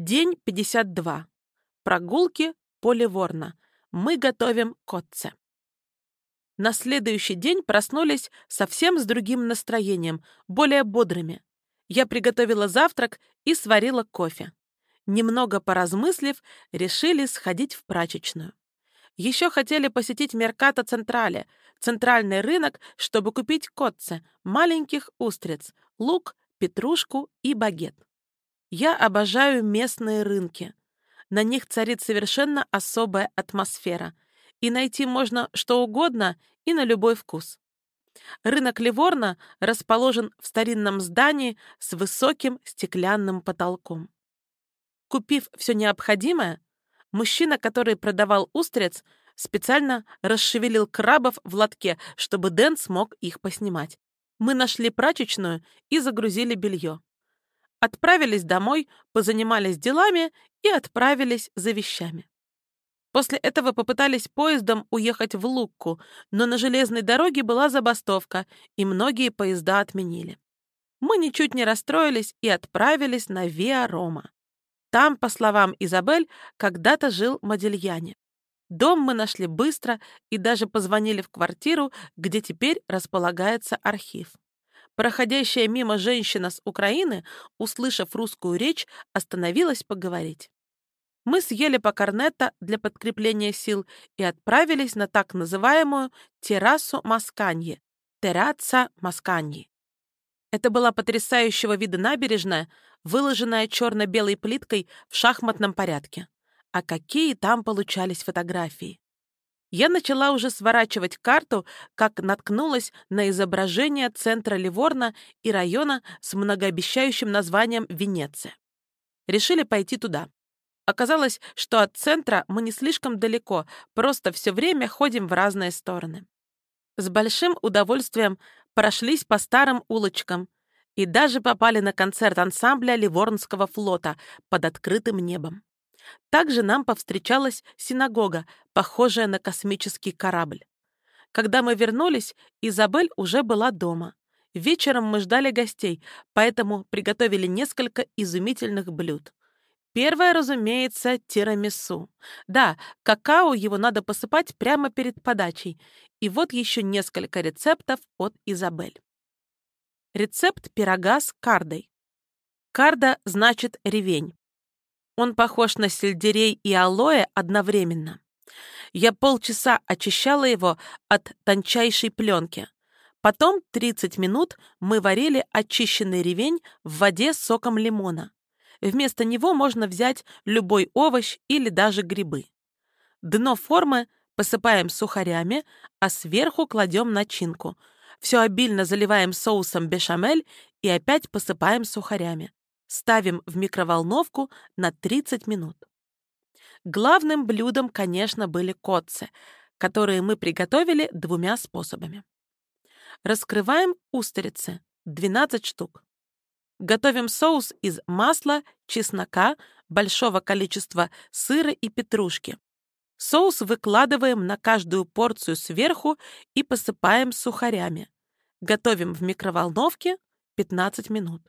День 52. Прогулки по Ливорно. Мы готовим котце. На следующий день проснулись совсем с другим настроением, более бодрыми. Я приготовила завтрак и сварила кофе. Немного поразмыслив, решили сходить в прачечную. Еще хотели посетить Меркато Централе, центральный рынок, чтобы купить котце, маленьких устриц, лук, петрушку и багет. Я обожаю местные рынки. На них царит совершенно особая атмосфера, и найти можно что угодно и на любой вкус. Рынок Ливорно расположен в старинном здании с высоким стеклянным потолком. Купив все необходимое, мужчина, который продавал устриц, специально расшевелил крабов в лотке, чтобы Дэн смог их поснимать. Мы нашли прачечную и загрузили белье. Отправились домой, позанимались делами и отправились за вещами. После этого попытались поездом уехать в Лукку, но на железной дороге была забастовка, и многие поезда отменили. Мы ничуть не расстроились и отправились на Виа-Рома. Там, по словам Изабель, когда-то жил Модельяне. Дом мы нашли быстро и даже позвонили в квартиру, где теперь располагается архив. Проходящая мимо женщина с Украины, услышав русскую речь, остановилась поговорить. Мы съели по корнетто для подкрепления сил и отправились на так называемую террасу Масканьи, терраца Масканьи. Это была потрясающего вида набережная, выложенная черно-белой плиткой в шахматном порядке. А какие там получались фотографии! Я начала уже сворачивать карту, как наткнулась на изображение центра Ливорна и района с многообещающим названием Венеция. Решили пойти туда. Оказалось, что от центра мы не слишком далеко, просто все время ходим в разные стороны. С большим удовольствием прошлись по старым улочкам и даже попали на концерт ансамбля Ливорнского флота под открытым небом. Также нам повстречалась синагога, похожая на космический корабль. Когда мы вернулись, Изабель уже была дома. Вечером мы ждали гостей, поэтому приготовили несколько изумительных блюд. Первое, разумеется, тирамису. Да, какао его надо посыпать прямо перед подачей. И вот еще несколько рецептов от Изабель. Рецепт пирога с кардой. Карда значит ревень. Он похож на сельдерей и алоэ одновременно. Я полчаса очищала его от тончайшей пленки. Потом 30 минут мы варили очищенный ревень в воде с соком лимона. Вместо него можно взять любой овощ или даже грибы. Дно формы посыпаем сухарями, а сверху кладем начинку. Все обильно заливаем соусом бешамель и опять посыпаем сухарями. Ставим в микроволновку на 30 минут. Главным блюдом, конечно, были котцы, которые мы приготовили двумя способами. Раскрываем устрицы, 12 штук. Готовим соус из масла, чеснока, большого количества сыра и петрушки. Соус выкладываем на каждую порцию сверху и посыпаем сухарями. Готовим в микроволновке 15 минут.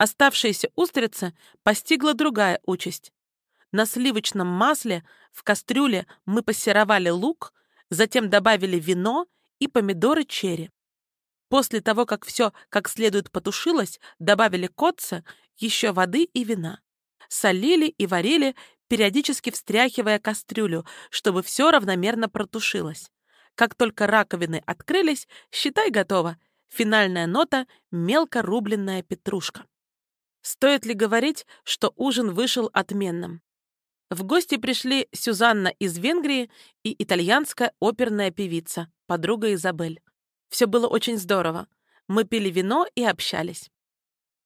Оставшиеся устрицы постигла другая участь. На сливочном масле в кастрюле мы пассеровали лук, затем добавили вино и помидоры черри. После того, как все как следует потушилось, добавили котца, еще воды и вина. Солили и варили, периодически встряхивая кастрюлю, чтобы все равномерно протушилось. Как только раковины открылись, считай готово. Финальная нота — мелко рубленная петрушка. Стоит ли говорить, что ужин вышел отменным? В гости пришли Сюзанна из Венгрии и итальянская оперная певица, подруга Изабель. Все было очень здорово. Мы пили вино и общались.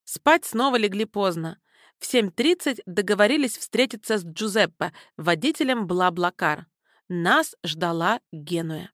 Спать снова легли поздно. В 7.30 договорились встретиться с Джузеппе, водителем Бла-Блакар. Нас ждала Генуя.